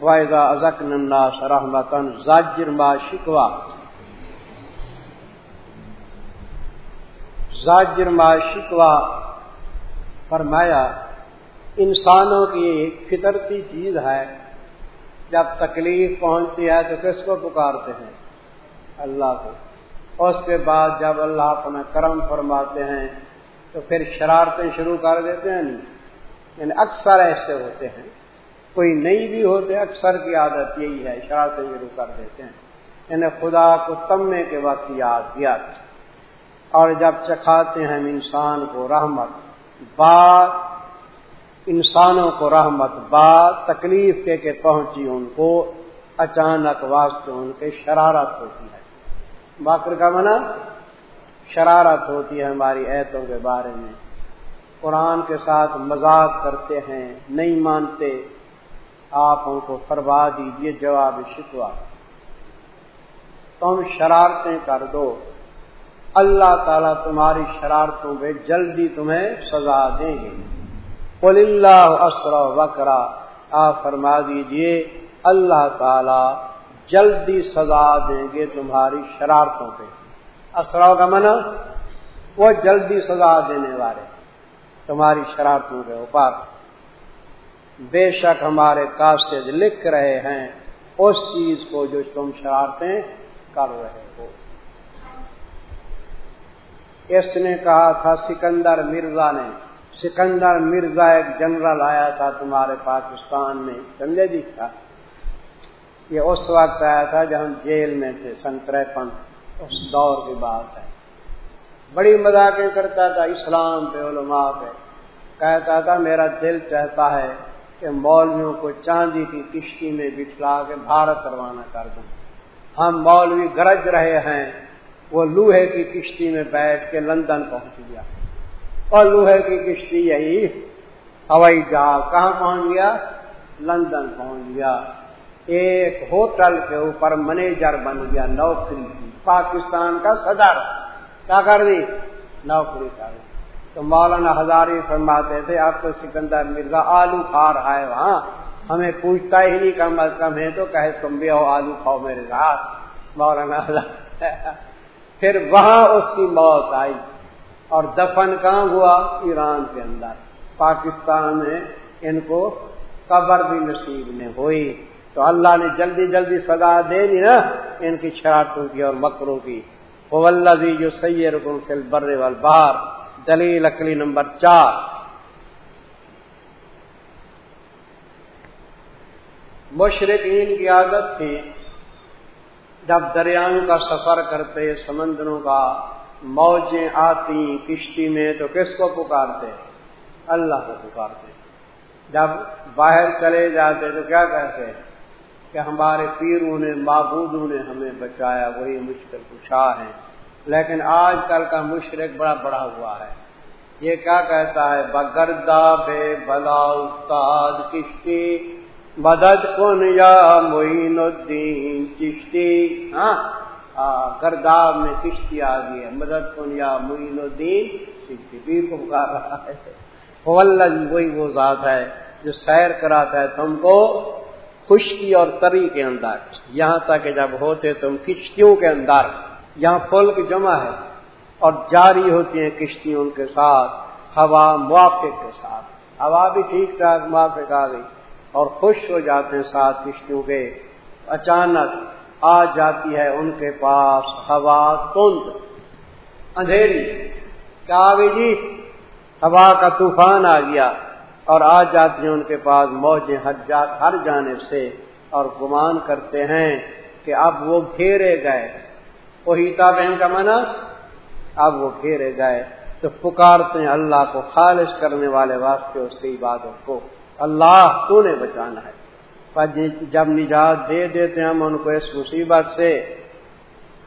وائزا ازک نندا سرحمتن زاجر ما شکوا زاجر ما شکوا فرمایا، انسانوں کی ایک فطرتی چیز ہے، جب تکلیف پہنچتی ہے تو کس کو پکارتے ہیں؟ اللہ کو۔ اس کے بعد جب اللہ اپنا کرم فرماتے ہیں، تو پھر شرارتیں شروع کر دیتے ہیں۔ نہیں یعنی اکثر ایسے ہوتے ہیں۔ کوئی نہیں بھی ہوتے اکثر کی عادت یہی ہے شرارتیں شروع کر دیتے ہیں۔ یعنی خدا کو تمنے کے وقت یاد کیا۔ اور جب چکھاتے ہیں انسان کو رحمت، بات، انسانوں کو رحمت، بات تکلیف کے کہ پہنچی ان کو، اچانک واسطے ان کے شرارت ہوتی ہے۔ باقر کا منع شرارت ہوتی ہے ہماری ایتوں کے بارے میں۔ قرآن کے ساتھ مذاق کرتے ہیں، نہیں مانتے آپ ان کو فرما دیجیے جواب شکوا تم شرارتیں کر دو۔ اللہ تعالیٰ تمہاری شرارتوں پہ جلدی تمہیں سزا دیں گے۔ قل اللہ اسرا وکرا آپ فرما دیجیے، اللہ تعالی جلدی سزا دیں گے تمہاری شرارتوں پہ۔ اسرا کا منع وہ جلدی سزا دینے والے۔ تمہاری شرارتوں کے اوپر۔ بے شک ہمارے قاصد لکھ رہے ہیں اس چیز کو جو تم شرارتیں کر رہے ہو۔ اس نے کہا تھا، سکندر مرزا نے۔ سکندر مرزا ایک جنرل آیا تھا تمہارے پاکستان میں، سمجھے جی؟ تھا یہ اس وقت آیا تھا جب ہم جیل میں تھے، سن تریپن۔ اس دور کی بات ہے۔ بڑی مذاقیں کرتا تھا، اسلام پہ، علماء پہ۔ کہتا تھا، میرا دل چاہتا ہے کہ مولویوں کو چاندی کی کشتی میں بٹھلا کے بھارت روانہ کر دوں۔ ہم مولوی گرج رہے ہیں۔ وہ لوہے کی کشتی میں بیٹھ کے لندن پہنچ گیا۔ اور لوہے کی کشتی یہی ہوائی جہاز کہاں پہنچ گیا؟ لندن پہنچ گیا۔ ایک ہوٹل کے اوپر مینیجر بن گیا نوکری کی۔ پاکستان کا صدر۔ کیا کر دی؟ نوکری کر دی۔ تو مولانا ہزاری فرماتے تھے، آپ کو سکندر مرزا آلو کھا رہا ہے وہاں۔ ہمیں پوچھتا ہی نہیں کم از کم ہے تو کہے تم بھی ہو آلو کھاؤ میرے ساتھ۔ مولانا پھر وہاں اس کی موت آئی اور دفن کہاں ہوا؟ ایران کے اندر۔ پاکستان میں ان کو قبر بھی نصیب نہیں ہوئی۔ تو اللہ نے جلدی جلدی سزا دے دی نا ان کی شرارتوں کی اور مکروں کی۔ وہ جو سید فل بر وال دلیل اکلی نمبر چار۔ مشرقین کی عادت تھی جب دریاؤں کا سفر کرتے، سمندروں کا موجیں آتی کشتی میں، تو کس کو پکارتے؟ اللہ کو پکارتے۔ جب باہر چلے جاتے، تو کیا کہتے؟ کہ ہمارے پیروں نے، معبودوں نے ہمیں بچایا، وہی مشکل کشا ہے۔ لیکن آج کل کا مشرق بڑا بڑا ہوا ہے۔ یہ کیا کہتا ہے؟ بگردا بے بلا استاد کشتی، مدد کن یا معین الدین چشتی۔ ہاں؟ گرداب میں کشتی آ گئی ہے۔ مدد کن یا معین الدین پیر کو پکار رہا ہے جی، وہی وہ ذات ہے جو سیر کراتا ہے تم کو خشکی اور تری کے اندر۔ یہاں تک کہ جب ہوتے تم کشتیوں کے اندر۔ یہاں فلک جمع ہے اور جاری ہوتی ہیں کشتیوں کے ساتھ، ہوا موافق کے ساتھ۔ ہوا بھی ٹھیک ٹھاک موافق آ گئی اور خوش ہو جاتے ہیں ساتھ کشتیوں کے۔ اچانک آ جاتی ہے ان کے پاس ہوا تند، اندھیری۔ کیا آ گئی جی؟ ہوا کا طوفان آ گیا اور آ جاتی ہیں ان کے پاس موجیں حجات ہر جانب سے اور گمان کرتے ہیں کہ اب وہ گھیرے گئے۔ وہی بہن کا منس اب وہ گھیرے گئے تو پکارتے ہیں اللہ کو، خالص کرنے والے واسطے اس کی عبادت کو۔ اللہ تو نے بچانا ہے۔ جی- جب نجات دے دیتے ہم، ان کو اس مصیبت سے۔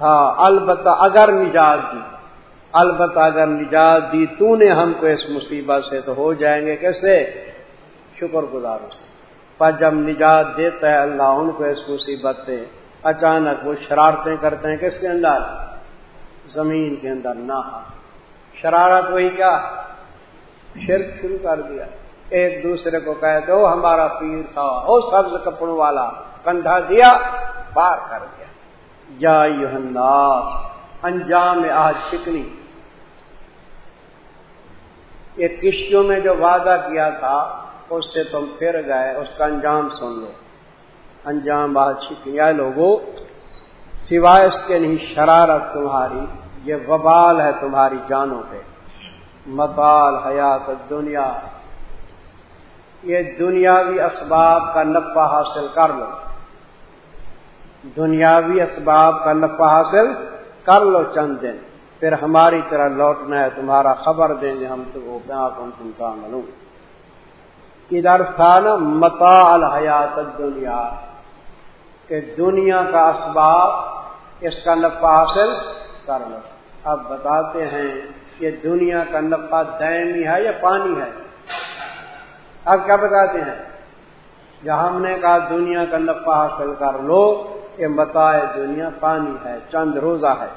ہاں البتہ اگر نجات دی، البتہ اگر نجات دی تو نے ہم کو اس مصیبت سے تو ہو جائیں گے کیسے؟ شکر گزاروں سے۔ پر جب نجات دیتا ہے اللہ، ان کو اس مصیبت سے اچانک وہ شرارتیں کرتے ہیں کس کے اندر؟ زمین کے اندر، نہ۔ شرارت وہی کیا؟ شرک شروع کر دیا۔ ایک دوسرے کو کہہ دو، ہمارا پیر تھا او سبز کپڑوں والا کندھا دیا، پار کر گیا یا یوحناس انجام آج شکنی یہ کشتیوں میں جو وعدہ کیا تھا، اس سے تم پھر گئے، اس کا انجام سن لو۔ انجام آج شکنی یا لوگوں سوائے اس کے نہیں، شرارت تمہاری، یہ وبال ہے تمہاری جانوں پہ۔ مطال حیات، دنیا۔ یہ دنیاوی اسباب کا نفع حاصل کر لو۔ دنیاوی اسباب کا نفع حاصل کر لو چند دن۔ پھر ہماری طرح لوٹنا ہے، تمہارا خبر دیں گے ہم تو تم کا ملوں ادھر تھا نا متا الحیات دنیا کہ دنیا کا اسباب اس کا نفع حاصل کر لو۔ اب بتاتے ہیں کہ دنیا کا نفع دینی ہے یا پانی ہے؟ اب کیا بتاتے ہیں؟ جہاں ہم نے کہا دنیا کا نفع حاصل کر لو کہ بتائے دنیا پانی ہے، چند روزہ ہے۔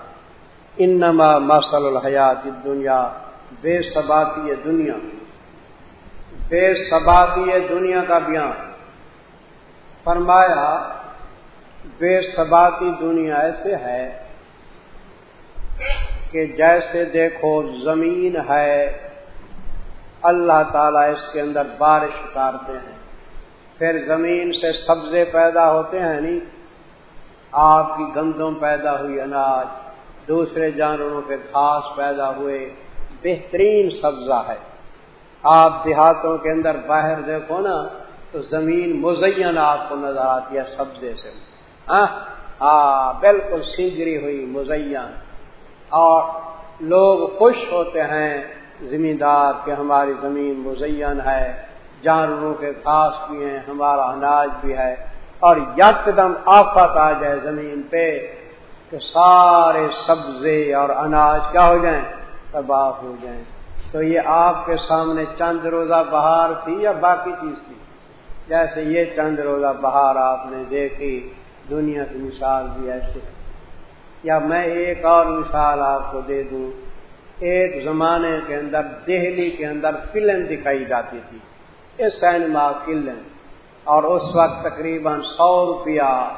انما مسل الحیات دنیا بے سباتی دنیا۔ بے سباتی دنیا کا بیان۔ فرمایا بے سباتی دنیا ایسے ہے کہ جیسے دیکھو زمین ہے، اللہ تعالیٰ اس کے اندر بارش اتارتے ہیں۔ پھر زمین سے سبزے پیدا ہوتے ہیں نہیں آپ کی گندم پیدا ہوئی اناج، دوسرے جانوروں کے گھاس پیدا ہوئے۔ بہترین سبزہ ہے۔ آپ دیہاتوں کے اندر باہر دیکھو نا، تو زمین مزین آپ کو نظر آتی ہے سبزے سے۔ ہاں؟ ہاں، بالکل سنجری ہوئی، مزین۔ اور لوگ خوش ہوتے ہیں زمیندار کہ ہماری زمین مزین ہے، جانوروں کے گھاس بھی ہیں، ہمارا اناج بھی ہے۔ اور یک دم آفت آ جائے زمین پہ کہ سارے سبزے اور اناج کیا ہو جائیں؟ تباہ ہو جائیں۔ تو یہ آپ کے سامنے چند روزہ بہار تھی یا باقی چیز تھی؟ جیسے یہ چند روزہ بہار آپ نے دیکھی دنیا کی مثال بھی ایسے یا میں ایک اور مثال آپ کو دے دوں۔ ایک زمانے کے اندر، دہلی کے اندر فلم دکھائی جاتی تھی۔ یہ سینما فلم۔ اور اس وقت تقریباً سو روپیہ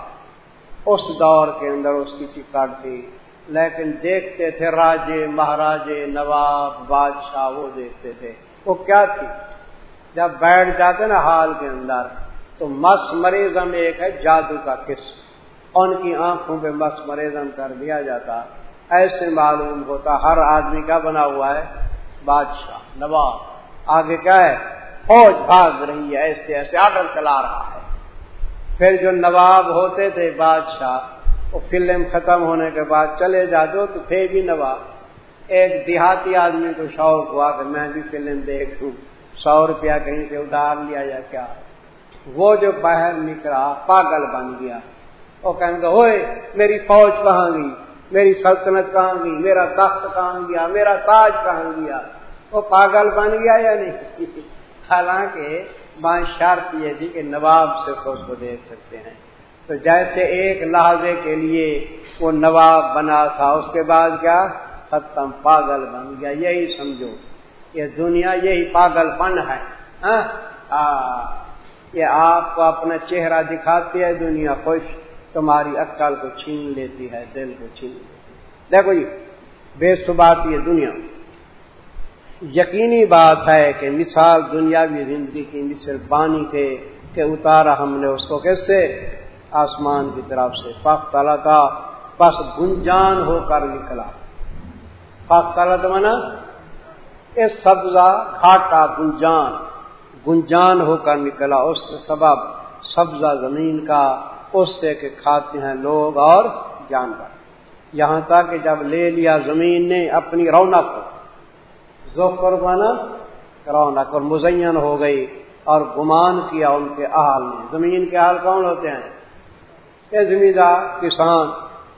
اس دور کے اندر اس کی ٹکٹ تھی۔ لیکن دیکھتے تھے راجے، مہاراجے، نواب، بادشاہ، وہ دیکھتے تھے۔ وہ کیا تھی؟ جب بیٹھ جاتے نا حال کے اندر تو مس مریضم ایک ہے جادو کا قسم ان کی آنکھوں پہ مس مریضم کر دیا جاتا۔ ایسے معلوم ہوتا ہر آدمی کا بنا ہوا ہے۔ بادشاہ، نواب، آگے کیا ہے؟ فوج بھاگ رہی ہے، ایسے ایسے آڈر چلا رہا ہے۔ پھر جو نواب ہوتے تھے بادشاہ، وہ فلم ختم ہونے کے بعد چلے جاتے، تو تھے بھی نواب۔ ایک دیہاتی آدمی کو شوق ہوا کہ میں بھی فلم دیکھ دوں سو روپیہ کہیں سے ادار لیا یا کیا۔ وہ جو باہر نکلا، پاگل بن گیا۔ وہ کہیں گے ہوئے، میری فوج کہاں گئی؟ میری سلطنت کہاں گئی؟ میرا تخت کہاں گیا؟ میرا تاج کہاں گیا؟ وہ پاگل بن گیا یا نہیں؟ حالانکہ ماں شرط یہ تھی کہ نواب سے خود کو دیکھ سکتے ہیں۔ تو جیسے ایک لہذے کے لیے وہ نواب بنا تھا، اس کے بعد کیا؟ ختم، پاگل بن گیا۔ یہی سمجھو، یہ دنیا یہی پاگل پن ہے ہاں؟ ہاں۔ یہ آپ کو اپنا چہرہ دکھاتی ہے دنیا خوش، تمہاری عقل کو چھین لیتی ہے، دل کو چھین لیتی ہے۔ دیکھو جی بے سبات یہ دنیا۔ یقینی بات ہے کہ مثال دنیاوی زندگی کی مثل پانی کے کہ اتارا ہم نے اس کو کیسے؟ آسمان کی طرف سے پاک تالا کا پس گنجان ہو کر نکلا۔ پاک تالا تو منا اس سبزہ، گھاٹا گنجان۔ گنجان ہو کر نکلا اس سبب سبزہ زمین کا، اس سے کہ کھاتے ہیں لوگ اور جانور۔ یہاں تک کہ جب لے لیا زمین نے اپنی رونق قربانا رونق اور مزین ہو گئی اور گمان کیا ان کے احال نے۔ زمین کے حال کون ہوتے ہیں؟ یہ زمیندار، کسان،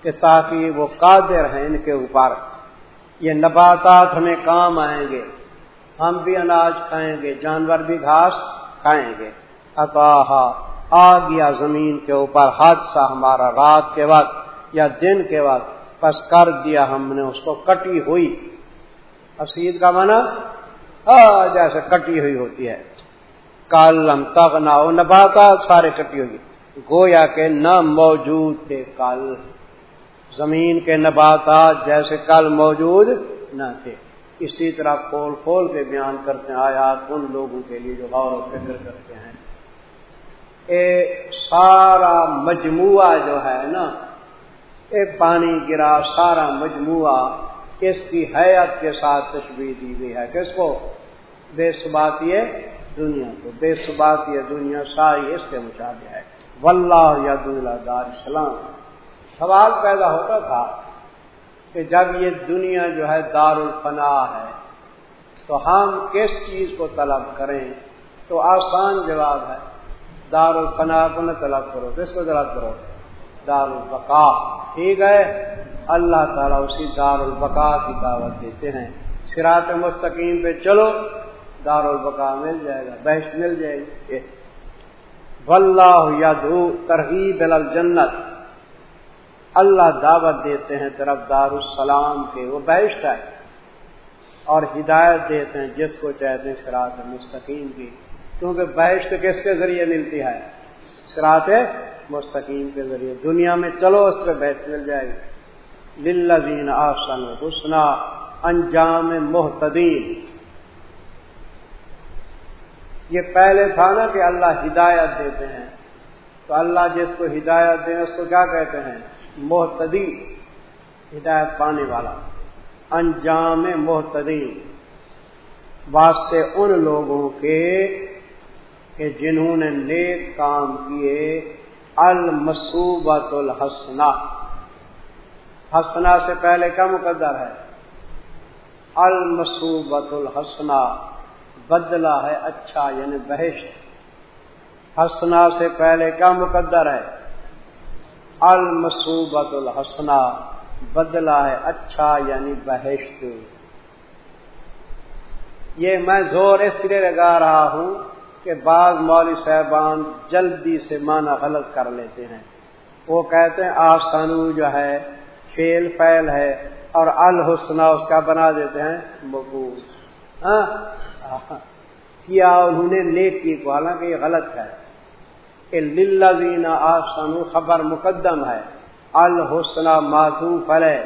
کہ تاکہ وہ قادر ہیں ان کے اوپر۔ یہ نباتات ہمیں کام آئیں گے۔ ہم بھی اناج کھائیں گے، جانور بھی گھاس کھائیں گے۔ اتاح آ گیا زمین کے اوپر حادثہ ہمارا رات کے وقت یا دن کے وقت۔ پس کر دیا ہم نے، اس کو کٹی ہوئی۔ اسید کا مانا جیسے کٹی ہوئی ہوتی ہے۔ کالم تک نہ ہو سارے کٹی ہوئی۔ گویا کے نہ موجود تھے کل۔ زمین کے نباتات جیسے کل موجود نہ تھے۔ اسی طرح کھول کھول کے بیان کرتے ہیں آیات ان لوگوں کے لیے جو غور و فکر کرتے ہیں۔ اے سارا مجموعہ جو ہے نا، اے پانی گرا سارا مجموعہ، اس کی حیات کے ساتھ تشبیح دی گئی ہے۔ کس کو؟ بے سبات یہ دنیا کو۔ بے سبات یہ دنیا ساری اس کے مشابہ ہے۔ واللہ ید اللہ دار اسلام سوال پیدا ہوتا تھا کہ جب یہ دنیا جو ہے دار الفنا ہے، تو ہم کس چیز کو طلب کریں؟ تو آسان جواب ہے دار الفنا کو نہ طلب کرو، کس کو طلب کرو؟ دار البقا ٹھیک ہے؟ اللہ تعالیٰ اسی دار البقا کی دعوت دیتے ہیں۔ سرات مستقیم پہ چلو دار البقا مل جائے گا، بحث مل جائے گی۔ یدو ترغیب الجنت۔ اللہ دعوت دیتے ہیں طرف دار السلام کے، وہ بحث ہے۔ اور ہدایت دیتے ہیں جس کو چاہتے ہیں سرات مستقیم کی۔ کیونکہ بحث کس کے ذریعے ملتی ہے؟ سرات مستقیم کے ذریعے۔ دنیا میں چلو، اس پہ بحث مل جائے گی۔ للذین آسن حسنا انجام محتدین یہ پہلے تھا نا کہ اللہ ہدایت دیتے ہیں۔ تو اللہ جس کو ہدایت دیں اس کو کیا کہتے ہیں؟ محتدی، ہدایت پانے والا، انجام محتدی واسطے ان لوگوں کے کہ جنہوں نے نیک کام کیے المصوبت الحسنا حسنا سے پہلے کیا مقدر ہے؟ المصوبت الحسنا بدلا ہے اچھا یعنی بحشت حسنا سے پہلے کیا مقدر ہے؟ المصوبت الحسنا بدلا ہے اچھا یعنی بحشت یہ میں زور اس لیے لگا رہا ہوں کہ بعض مولوی صاحبان جلدی سے معنی غلط کر لیتے ہیں۔ وہ کہتے ہیں آسانو جو ہے فیل فیل ہے اور الحسنہ اس کا بنا دیتے ہیں مقبول ہاں؟ کیا انہوں نے نیکی کو، حالانکہ یہ غلط ہے۔ کہ للذین آسن خبر مقدم ہے۔ الحسنہ ماتو فلے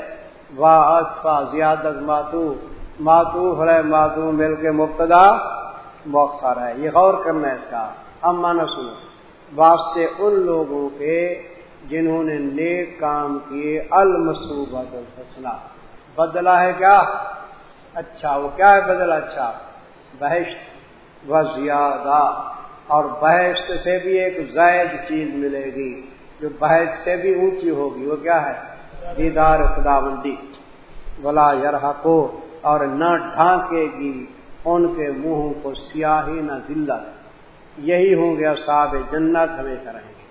واہ زیادت ماتو ماتو فلے ماتو مل کے مبتدا موخر ہے۔ یہ غور کرنا ہے اس کا۔ امانا سنو واسطے ان لوگوں کے جنہوں نے نیک کام کیے المسوبت الحسنہ بدلا ہے کیا؟ اچھا وہ کیا ہے بدلا اچھا بحشت و زیادہ۔ اور بحث سے بھی ایک زائد چیز ملے گی۔ جو بحث سے بھی اونچی ہوگی، وہ کیا ہے؟ دیدار خدا بندی بلا یرحا کو اور نہ ڈھانکے گی ان کے منہوں کو سیاہی نہ ذلت یہی ہوں گے صاحب جنت ہمیں کریں گے۔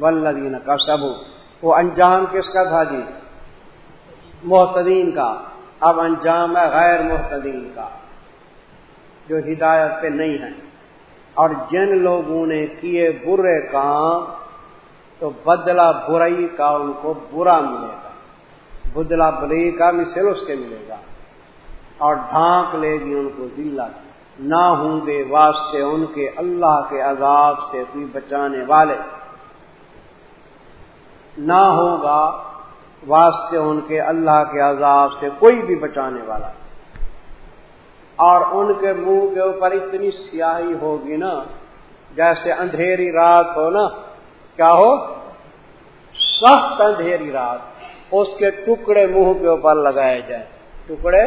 ولدین کا سب وہ انجام کس کا تھا جی؟ محتدین کا۔ اب انجام ہے غیر محتدین کا۔ جو ہدایت پہ نہیں ہیں اور جن لوگوں نے کیے برے کام تو بدلہ برائی کا ان کو برا ملے گا۔ بدلا بری کا مثل اس کے ملے گا۔ اور ڈھانک لے گی ان کو ذلت۔ نہ ہوں گے واسطے ان کے اللہ کے عذاب سے کوئی بچانے والے۔ نہ ہوگا واسطے ان کے اللہ کے عذاب سے کوئی بھی بچانے والا۔ اور ان کے منہ کے اوپر اتنی سیاہی ہوگی نا، جیسے اندھیری رات ہو نا، کیا ہو؟ سخت اندھیری رات، اس کے ٹکڑے منہ کے اوپر لگائے جائیں۔ ٹکڑے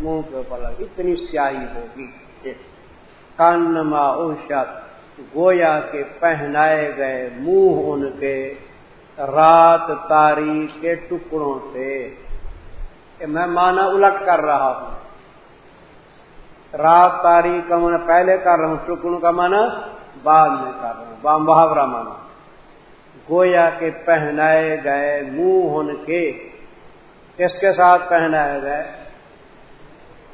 منہ کے اوپر لگائے، اتنی سیاہی ہوگی۔ کانما اوشت گویا کے پہنائے گئے منہ ان کے رات تاریخ کے ٹکڑوں سے۔ میں مانا الٹ کر رہا ہوں۔ رات تاریخ کا مانا پہلے کر رہا ہوں ٹکڑوں کا مانا بعد میں کر رہا ہوں با محاورہ مانا گویا کے پہنائے گئے منہ ان کے۔ کس کے ساتھ پہنائے گئے؟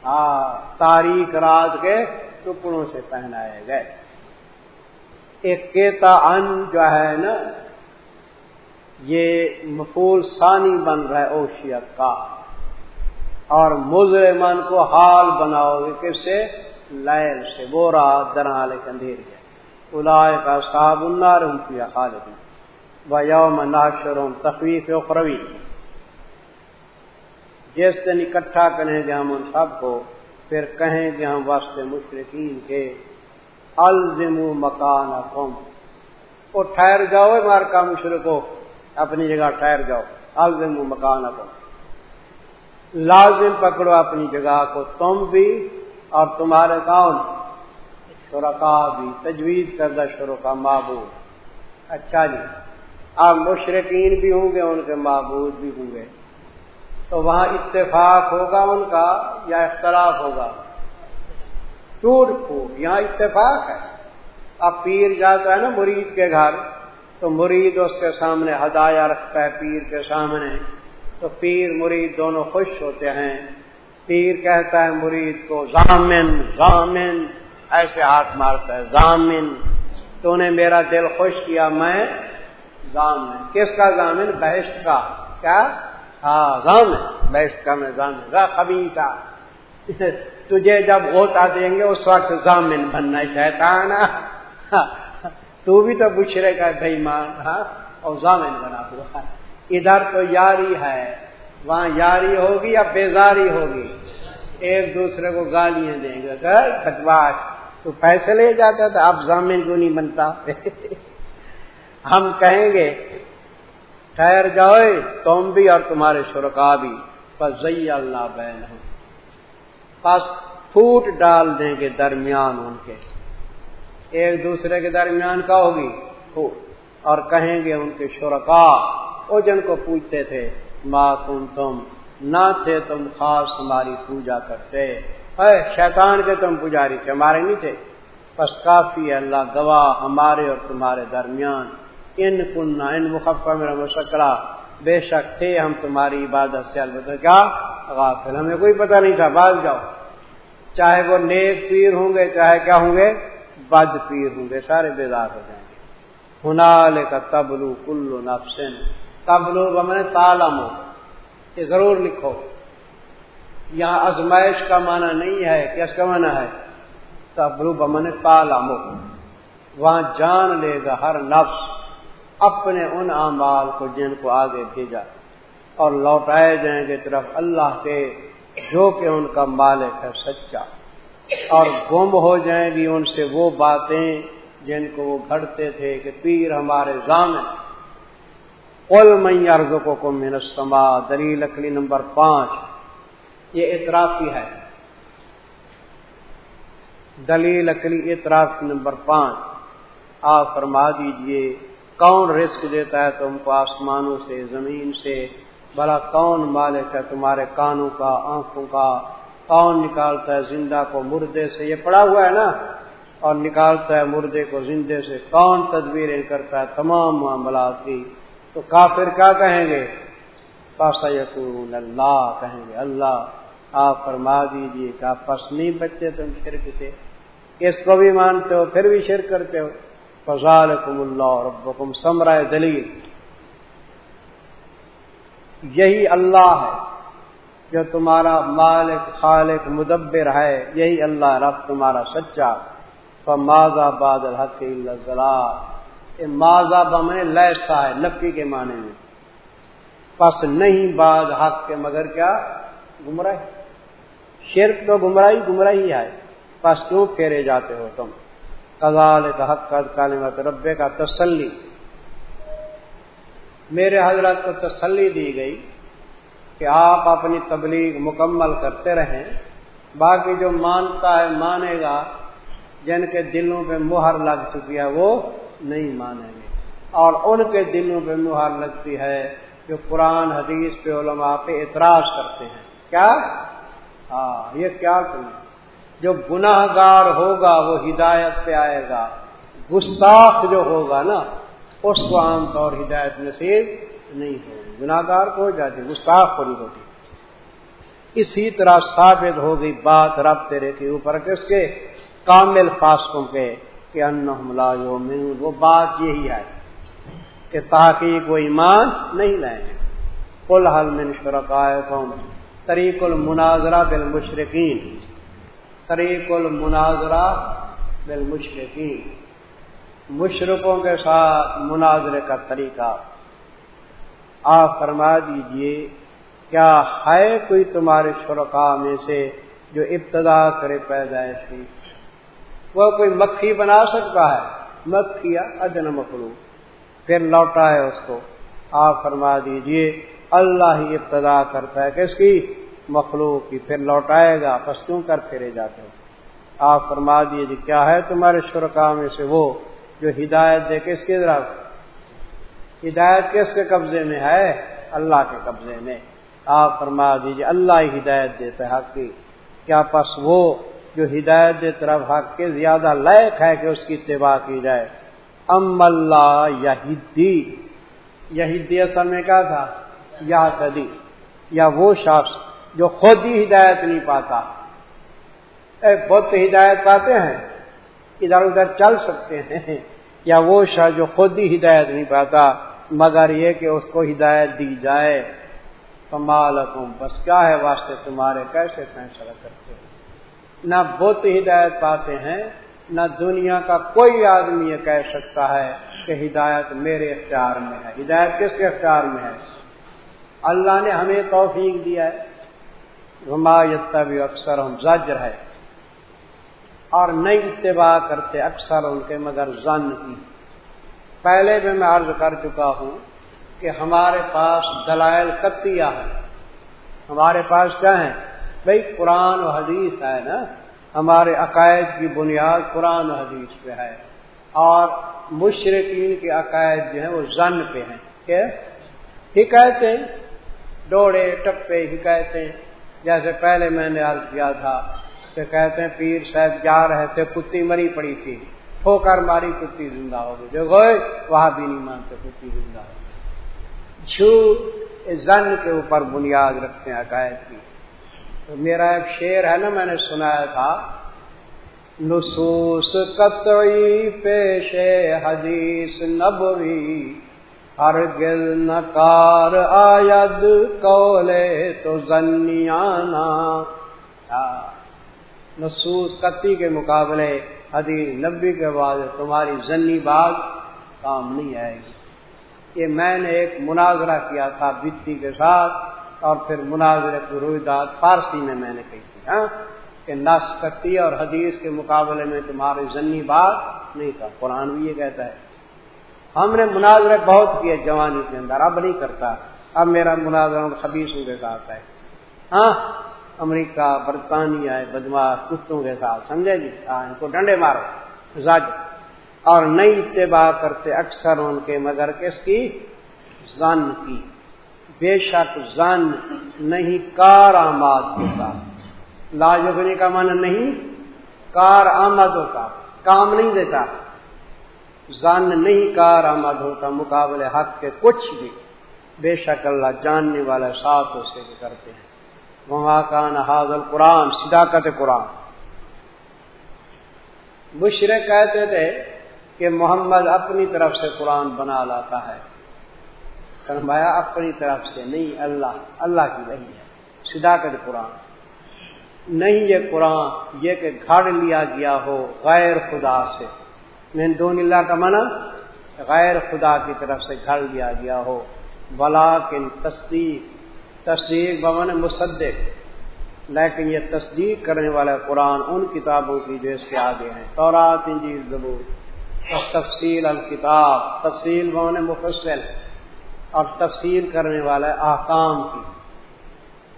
ہاں تاریخ رات کے ٹکڑوں سے پہنائے گئے۔ ایک کیتا ان جو ہے نا، یہ مفول ثانی بن رہا ہے، اوشیت کا۔ اور مزرمن کو حال بناؤ گے کس سے؟ لائل سے۔ وہ رات درال اندھیر گیا الائے کا صاحب النار خالد و یوم ناشروں تخویف اخروی۔ جس دن اکٹھا کریں گے ہم ان سب کو، پھر کہیں گے ہم واسطے مشرقین کے الزم مکان قوم وہ ٹھہر جاؤ مار کا مشرقو اپنی جگہ ٹھہر جاؤ۔ الزم مکان قوم لازم پکڑو اپنی جگہ کو، تم بھی اور تمہارے کون؟ شرکا بھی۔ تجویز کردہ شروع کا معبود۔ اچھا جی۔ اب مشرقین بھی ہوں گے، ان کے معبود بھی ہوں گے۔ تو وہاں اتفاق ہوگا ان کا یا اختلاف ہوگا؟ ٹوٹ پھوٹ یہاں اتفاق ہے۔ اب پیر جاتا ہے نا مرید کے گھر، تو مرید اس کے سامنے ہدایا رکھتا ہے پیر کے سامنے۔ تو پیر مرید دونوں خوش ہوتے ہیں۔ پیر کہتا ہے مرید کو ضامن ضامن ایسے ہاتھ مارتا ہے ضامن تو نے میرا دل خوش کیا، میں ضامن کس کا ضامن بحث کا۔ کیا؟ ہاں ضامن بحث کا میں ضامن خبی کا تجھے جب غوطہ دیں گے، اس وقت ضامن بننا چاہتا ہے نا تو بھی تو بچھرے کا بھائی مان ہاں اور ضامن بنا ہوا ادھر تو یاری ہے، وہاں یاری ہوگی یا بیزاری ہوگی؟ ایک دوسرے کو گالیاں دیں گے۔ کٹواش تو پیسے لے جاتا تھا، اب ضامن کیوں نہیں بنتا؟ ہم کہیں گے، ٹھہر جاؤ، تم بھی اور تمہارے شرکا بھی۔ بس اللہ بہن ہوں بس پھوٹ ڈال دیں گے درمیان ان کے۔ ایک دوسرے کے درمیان کا ہوگی؟ پھوٹ۔ اور کہیں گے ان کے شرکا وہ جن کو پوچھتے تھے ماں تم تم نہ تھے تم خاص تمہاری پوجا کرتے۔ اے شیطان کے تم پجاری تھے ہمارے نہیں تھے۔ بس کافی ہے اللہ، گواہ ہمارے اور تمہارے درمیان۔ ان کنہ ان مخفا میرا مشکرہ بے شک تھے ہم تمہاری عبادت سے۔ البتہ کیا؟ غافل، ہمیں کوئی پتہ نہیں تھا۔ باز جاؤ۔ چاہے وہ نیک پیر ہوں گے، چاہے کیا ہوں گے؟ بد پیر ہوں گے۔ سارے بیدار ہو جائیں گے۔ ہنال کا تبلو کلو نفسن۔ تبلو بمن تالم یہ ضرور لکھو۔ یہاں ازمائش کا معنی نہیں ہے کس کا معنی ہے تبلو بمن تالم وہاں جان لے گا ہر نفس اپنے ان اعمال کو جن کو آگے بھیجا۔ اور لوٹائے جائیں گے طرف اللہ کے، جو کہ ان کا مالک ہے سچا۔ اور گم ہو جائیں گی ان سے وہ باتیں جن کو وہ گھڑتے تھے کہ پیر ہمارے ضامن۔ قل من یرزقکم من السماء، دلیل اکلی نمبر پانچ۔ یہ اطرافی ہے۔ دلیل اکلی اطرافی نمبر پانچ۔ آپ فرما دیجیے، کون رزق دیتا ہے تم کو آسمانوں سے، زمین سے؟ بھلا کون مالک ہے تمہارے کانوں کا، آنکھوں کا؟ کون نکالتا ہے زندہ کو مردے سے؟ یہ پڑا ہوا ہے نا۔ اور نکالتا ہے مردے کو زندے سے۔ کون تدبیریں کرتا ہے تمام معاملات کی؟ تو کافر کیا کہیں گے؟ پاسا یقون اللہ، کہیں گے اللہ، آپ فرما دیجیے کہ پس نہیں بچتے تم شرک سے۔ اس کو بھی مانتے ہو، پھر بھی شرک کرتے ہو۔ فضال اللہ ربکم سمرائے دلیل یہی اللہ ہے جو تمہارا مالک، خالق، مدبر ہے۔ یہی اللہ، رب تمہارا سچا۔ فماضا بادل حق اللہ ماضا بمنے لیسا ہے، نفی کے معنی میں۔ پس نہیں بعد حق کے مگر کیا؟ گمراہی۔ شرک تو گمراہی گمراہی ہے۔ پس کیوں پھیرے جاتے ہو تم؟ کزال کا حق کا کالمت ربے کا تسلی۔ میرے حضرت کو تسلی دی گئی کہ آپ اپنی تبلیغ مکمل کرتے رہیں۔ باقی جو مانتا ہے، مانے گا، جن کے دلوں پہ مہر لگ چکی ہے، وہ نہیں مانیں گے۔ اور ان کے دلوں پہ مہر لگتی ہے جو قرآن، حدیث پہ علماء پہ اعتراض کرتے ہیں۔ کیا؟ ہاں یہ کیا کریں جو گناہ گار ہوگا وہ ہدایت پہ آئے گا۔ گستاخ جو ہوگا نا، اس کو عام طور ہدایت نصیب نہیں ہوگی۔ گناہ گار کو ہو جاتی گستاخ کو نہیں ہوتی اسی طرح ثابت ہوگی بات رب تیرے کے اوپر کس کے کامل فاسکوں کے کہ لا وہ بات یہی ہے کہ تاکہ وہ ایمان نہیں لائیں گے کل حل من شرکائے قوم طریق المناظرہ بالمشرقین طریق المناظرہ بالمشرقین مشرقوں کے ساتھ مناظرے کا طریقہ۔ آپ فرما دیجیے، کیا ہے کوئی تمہارے شرکا میں سے جو ابتدا کرے پیدائش کی وہ کوئی مکھی بنا سکتا ہے۔ مکھی ادن مکلو پھر لوٹا ہے اس کو۔ آپ فرما دیجیے، اللہ ہی ابتدا کرتا ہے کس کی مخلوق کی پھر لوٹائے گا بس کیوں کر پھرے جاتے ہو آپ فرما دیجیے کیا ہے تمہارے شرکا میں سے وہ جو ہدایت دے کس کی طرف؟ ہدایت کس کے قبضے میں ہے؟ اللہ کے قبضے میں۔ آپ فرما دیجیے اللہ ہی ہدایت دیتا ہے حق کی کیا پس وہ جو ہدایت دے طرف حق کے زیادہ لائق ہے کہ اس کی اتباع کی جائے۔ ام اللہ یہی یہی اصل میں کیا تھا؟ یا تدی یا وہ شخص جو خود ہی ہدایت نہیں پاتا۔ اے بہت ہدایت پاتے ہیں، ادھر ادھر چل سکتے ہیں۔ یا وہ شخص جو خود ہی ہدایت نہیں پاتا، مگر یہ کہ اس کو ہدایت دی جائے۔ کمال بس کیا ہے واسطے تمہارے؟ کیسے فیصلہ کرتے نہ بت ہدایت پاتے ہیں، نہ دنیا کا کوئی آدمی یہ کہہ سکتا ہے کہ ہدایت میرے اختیار میں ہے۔ ہدایت کس کے اختیار میں ہے؟ اللہ نے ہمیں توفیق دیا ہے۔ ہمایت بھی اکثر ہم زجر ہے۔ اور نئی اتباع کرتے اکثر ان کے مگر زن کی۔ پہلے بھی میں عرض کر چکا ہوں کہ ہمارے پاس دلائل کتیا ہے ہمارے پاس کیا ہے بھائی قرآن و حدیث ہے نا، ہمارے عقائد کی بنیاد قرآن و حدیث پہ ہے۔ اور مشرقین کے عقائد جو ہیں وہ زن پہ ہیں۔ حکایتیں ڈوڑے ٹپے، حکایتیں۔ جیسے پہلے میں نے عرض کیا تھا کہ کہتے ہیں، پیر صاحب جا رہے تھے، کتی مری پڑی تھی۔ ہو کر ماری کتی زندہ ہو گئی۔ جو گئے وہاں بھی نہیں مانتے کتی زندہ ہو جھوٹ، زن کے اوپر بنیاد رکھتے ہیں عقائد کی۔ میرا ایک شعر ہے نا میں نے سنایا تھا۔ نصوص قطعی پیش حدیث نبوی۔ ہر گل نکار آید کولے تو زنیانا نصوص قطعی کے مقابلے حدیث نبی کے بعد تمہاری زنی بات کام نہیں آئے گی۔ یہ میں نے ایک مناظرہ کیا تھا بتی کے ساتھ۔ اور پھر مناظرے کی رویداد فارسی میں میں نے کہی تھی ہاں؟ کہ نس کتی اور حدیث کے مقابلے میں تمہاری ضنی بات نہیں تھا۔ قرآن بھی یہ کہتا ہے۔ ہم نے مناظرے بہت کیے جوانی کے اندر، اب نہیں کرتا۔ اب میرا مناظرہ خبیصوں کے ساتھ ہے۔ ہاں؟ امریکہ، برطانیہ ہے بدماش کتوں کے ساتھ، سمجھے جی؟ ہاں ان کو ڈنڈے مارو زج اور نئی اتباع کرتے اکثر ان کے مگر کس کی؟ زن کی۔ بے شک زن نہیں، کار آماد ہوتا۔ لاجنی کا من نہیں، کار آمد ہوتا، کام نہیں دیتا۔ زن نہیں، کار آمد ہوتا، مقابلے حق کے کچھ بھی۔ بے شک اللہ جاننے والے ساتھ اسے کرتے ہیں۔ وہاں کا نہاد القرآن، صداقت قرآن۔ مشرق کہتے تھے کہ محمد اپنی طرف سے قرآن بنا لاتا ہے۔ فرمایا، اپنی طرف سے نہیں، اللہ اللہ کی وہی ہے۔ صداقت قرآن۔ نہیں یہ قرآن، یہ کہ گھڑ لیا گیا ہو غیر خدا سے۔ میں دون اللہ کا منع غیر خدا کی طرف سے گھڑ لیا گیا ہو۔ بلا کن تصدیق تصدیق بمن مصدق۔ لیکن یہ تصدیق کرنے والا قرآن ان کتابوں کی جو اس کے آگے ہیں۔ تورات، انجیل، زبور۔ تفصیل الکتاب، تفصیل بون مفصل۔ اور تفصیل کرنے والا احکام کی۔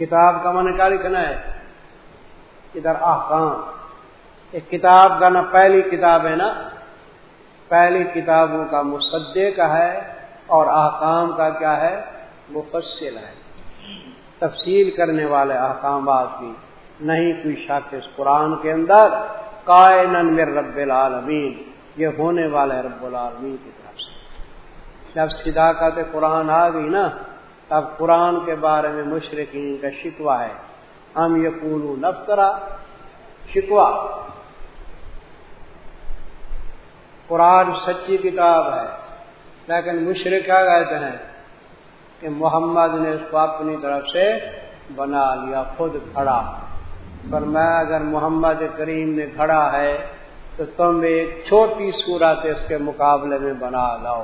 کتاب کا من کیا لکھنا ہے؟ ادھر احکام۔ ایک کتاب کا نا پہلی کتاب ہے نا، پہلی کتابوں کا مصدے کا ہے اور احکام کا کیا ہے؟ مفصل ہے۔ تفصیل کرنے والے احکامات کی نہیں کوئی شاخ اس قرآن کے اندر کائن رب العالمین، یہ ہونے والا ہے رب العالمین کی طرف۔ جب صداقت قرآن آ گئی نا تب قرآن کے بارے میں مشرقین کا شکوہ ہے۔ ہم یہ پورو نفترا شکوا قرآن سچی کتاب ہے، لیکن مشرق کیا کہتے ہیں کہ محمد نے اس کو اپنی طرف سے بنا لیا، خود کھڑا۔ پر میں اگر محمد کریم نے کھڑا ہے تو تم ایک چھوٹی صورت اس کے مقابلے میں بنا لاؤ۔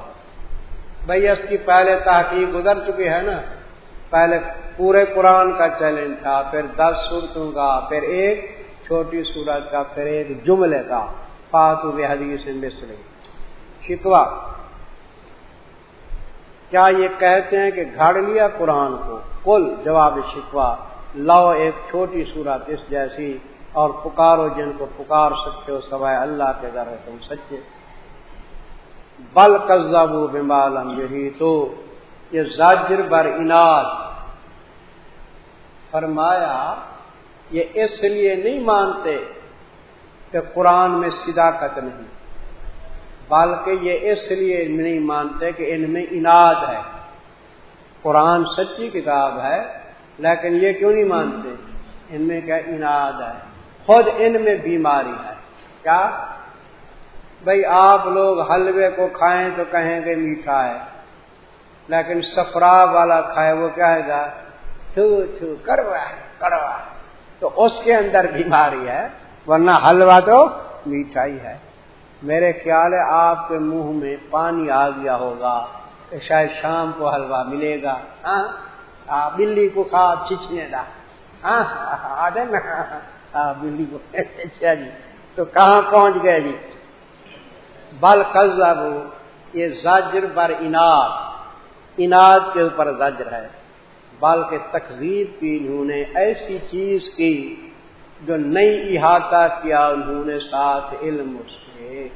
بھائی، اس کی پہلے تحقیق گزر چکی ہے نا۔ پہلے پورے قرآن کا چیلنج تھا، پھر دس صورتوں کا، پھر ایک چھوٹی صورت کا، پھر ایک جملے کا۔ فاتو حدیث مصری شکوا کیا یہ کہتے ہیں کہ گھڑ لیا قرآن کو؟ کل جواب شکوا لاؤ ایک چھوٹی صورت اس جیسی، اور پکارو جن کو پکار سکتے ہو سوائے اللہ کے در تم سچے۔ بل قزبو بمالم یہی تو یہ زاجر بر اناد فرمایا، یہ اس لیے نہیں مانتے کہ قرآن میں صداقت نہیں، بلکہ یہ اس لیے نہیں مانتے کہ ان میں اناد ہے۔ قرآن سچی کتاب ہے، لیکن یہ کیوں نہیں مانتے؟ ان میں کیا اناد ہے؟ خود ان میں بیماری ہے۔ کیا؟ بھائی آپ لوگ حلوے کو کھائیں تو کہیں گے میٹھا ہے۔ لیکن سفرا والا کھائے وہ کیا ہے گا چھو چھو کروا کروا تو اس کے اندر بیماری ہے، ورنہ حلوا تو میٹھا ہی ہے۔ میرے خیال ہے آپ کے منہ میں پانی آ گیا ہوگا کہ شاید شام کو حلوا ملے گا۔ ہاں؟, ہاں؟ بلی کو کھا چچنے دا۔ ہاں،, ہاں،, ہاں آ جائے نا۔ بلی کو۔ اچھا جی تو کہاں پہنچ گئے جی؟ بل قزب یہ زاجر بر اناد۔ اناد کے اوپر زجر ہے۔ بلکہ تقزیب کی انہوں نے ایسی چیز کی جو نئی احاطہ کیا انہوں نے ساتھ علم اس کے۔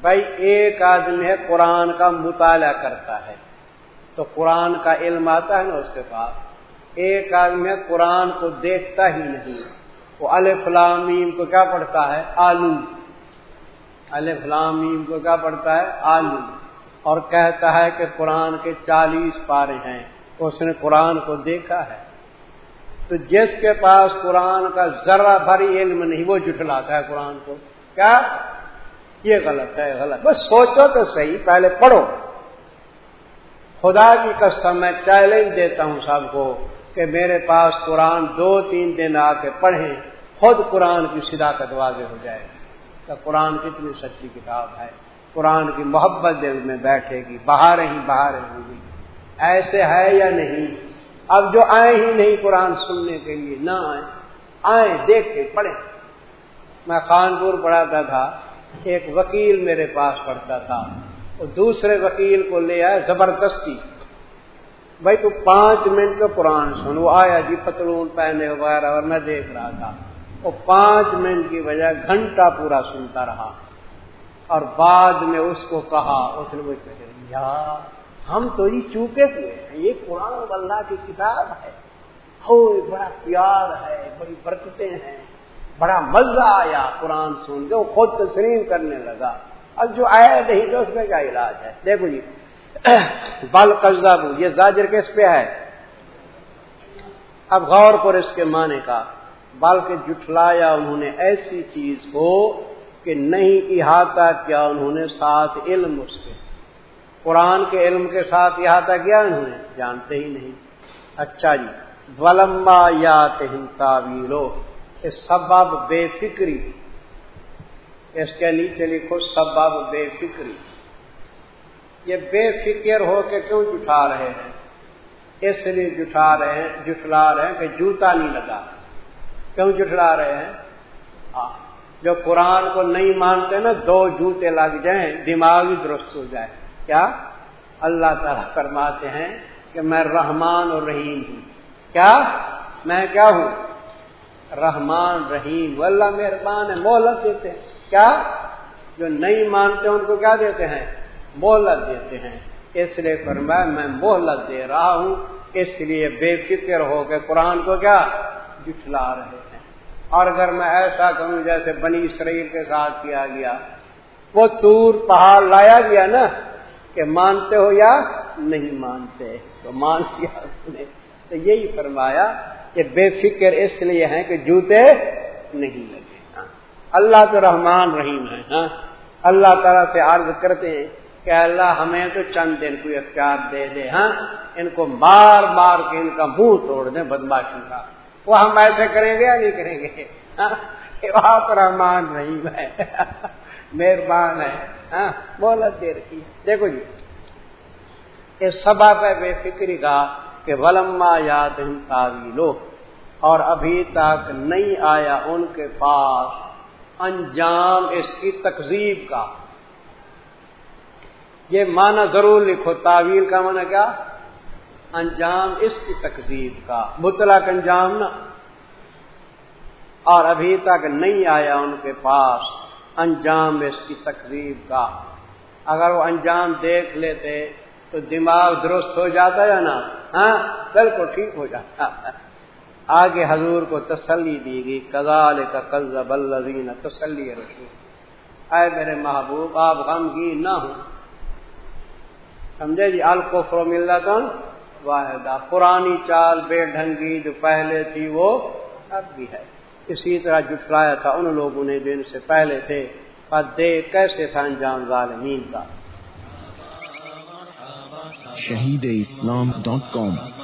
بھائی ایک آدمی ہے، قرآن کا مطالعہ کرتا ہے۔ تو قرآن کا علم آتا ہے نا اس کے پاس۔ ایک آدمی ہے، قرآن کو دیکھتا ہی نہیں۔ وہ الفلامیم کو کیا پڑھتا ہے؟ آلو۔ الفلامیم کو کیا پڑھتا ہے؟ آلو۔ اور کہتا ہے کہ قرآن کے چالیس پارے ہیں۔ اس نے قرآن کو دیکھا ہے۔ تو جس کے پاس قرآن کا ذرا بھری علم نہیں، وہ جٹلاتا ہے قرآن کو۔ کیا؟ یہ غلط ہے، غلط۔ بس سوچو تو صحیح، پہلے پڑھو۔ خدا کی قسم، میں چیلنج دیتا ہوں سب کو کہ میرے پاس قرآن دو تین دن آ کے پڑھیں، خود قرآن کی صداقت واضح ہو جائے۔ کہ قرآن کتنی سچی کتاب ہے، قرآن کی محبت دل میں بیٹھے گی باہر ہی باہر ہوگی ایسے ہے یا نہیں؟ اب جو آئے ہی نہیں قرآن سننے کے لیے، نہ آئے آئے دیکھے پڑھے میں کانپور پڑھاتا تھا، ایک وکیل میرے پاس پڑھتا تھا۔ وہ دوسرے وکیل کو لے آئے، زبردستی۔ بھائی تو پانچ منٹ کا قرآن سن وہ آیا جی پتلون پہنے وغیرہ، اور میں دیکھ رہا تھا۔ وہ پانچ منٹ کی وجہ گھنٹہ پورا سنتا رہا اور بعد میں اس کو کہا، اس نے وہ یار ہم تو یہ چوکے ہوئے ہیں، یہ قرآن اللہ کی کتاب ہے۔ ہو بڑا پیار ہے، بڑی برکتیں ہیں۔ بڑا مزہ آیا قرآن سن کے، وہ خود تسلیم کرنے لگا۔ اب جو آیا نہیں تو اس میں کیا علاج ہے؟ دیکھو جی بال قزہ یہ زاجر کس پہ ہے؟ اب غور پر اس کے معنی کا۔ بلکہ جٹلایا انہوں نے ایسی چیز کو کہ نہیں احاطہ کیا انہوں نے ساتھ علم اس کے۔ قرآن کے علم کے ساتھ احاطہ کیا انہوں نے؟ جانتے ہی نہیں۔ اچھا جی ولما یا تعویلو اس سبب بے فکری۔ اس کے نیچے لکھو سبب بے فکری۔ یہ بے فکر ہو کے کیوں جٹھا رہے ہیں؟ اس لیے جٹھا رہے ہیں جٹلا رہے ہیں کہ جوتا نہیں لگا۔ کیوں جٹلا رہے ہیں؟ جو قرآن کو نہیں مانتے نا، دو جوتے لگ جائیں، دماغ ہی درست ہو جائے۔ کیا؟ اللہ تعالیٰ فرماتے ہیں کہ میں رحمان اور رحیم ہوں۔ کیا؟ میں کیا ہوں؟ رحمان، رحیم۔ اللہ مہربان ہے مہلت دیتے ہیں۔ کیا؟ جو نہیں مانتے ان کو کیا دیتے ہیں؟ مہلت دیتے ہیں۔ اس لیے فرمایا، میں مہلت دے رہا ہوں۔ اس لیے بے فکر ہو کے قرآن کو کیا؟ جٹلا رہے۔ ہیں اور اگر میں ایسا کروں جیسے بنی شریف کے ساتھ کیا گیا، وہ تور پہاڑ لایا گیا نا کہ مانتے ہو یا نہیں مانتے؟ تو مان لیا اس نے۔ تو یہی فرمایا کہ بے فکر اس لیے ہیں کہ جوتے نہیں لگے۔ ہاں اللہ تو رحمان رحیم ہے۔ ہاں اللہ تعالیٰ سے عرض کرتے ہیں کہ اللہ ہمیں تو چند دن کوئی اختیار دے دے۔ ہاں ان کو مار مار کے ان کا منہ توڑ دیں، بدماشی کا۔ وہ ہم ایسے کریں گے یا نہیں کریں گے؟ آپ رحمان رحیم ہے۔ مہربان ہے۔ ہاں بہت دیر کی دیکھو جی اس سبب ہے بے فکری کا کہ ولما یاد تعویلو اور ابھی تک نہیں آیا ان کے پاس انجام اس کی تقزیب کا۔ یہ معنی ضرور لکھو۔ تعویل کا معنی کیا؟ انجام اس کی تقزیب کا۔ مطلق انجام نا اور ابھی تک نہیں آیا ان کے پاس انجام اس کی تقریب کا۔ اگر وہ انجام دیکھ لیتے تو دماغ درست ہو جاتا ہے نا ہاں؟ بالکل ٹھیک ہو جاتا۔ آگے حضور کو تسلی دی گئی۔ کزال کا قزہ بلزین تسلی رسول۔ اے میرے محبوب، آپ غمگین نہ ہوں۔ سمجھے جی الکفر ملتن واحدہ پرانی چال بے ڈھنگی جو پہلے تھی وہ اب بھی ہے۔ اسی طرح جٹلایا تھا، ان لوگوں نے جو ان سے پہلے تھے اور دے کیسے تھا انجام ظالمین کا؟ شہید اسلام ڈاٹ کام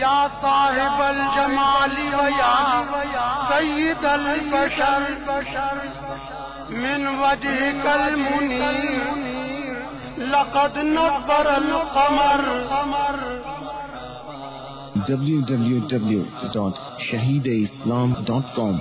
یا صاحب الجمال سید البشر من وجه کل منیر لقد نبر القمر. www.shahideislam.com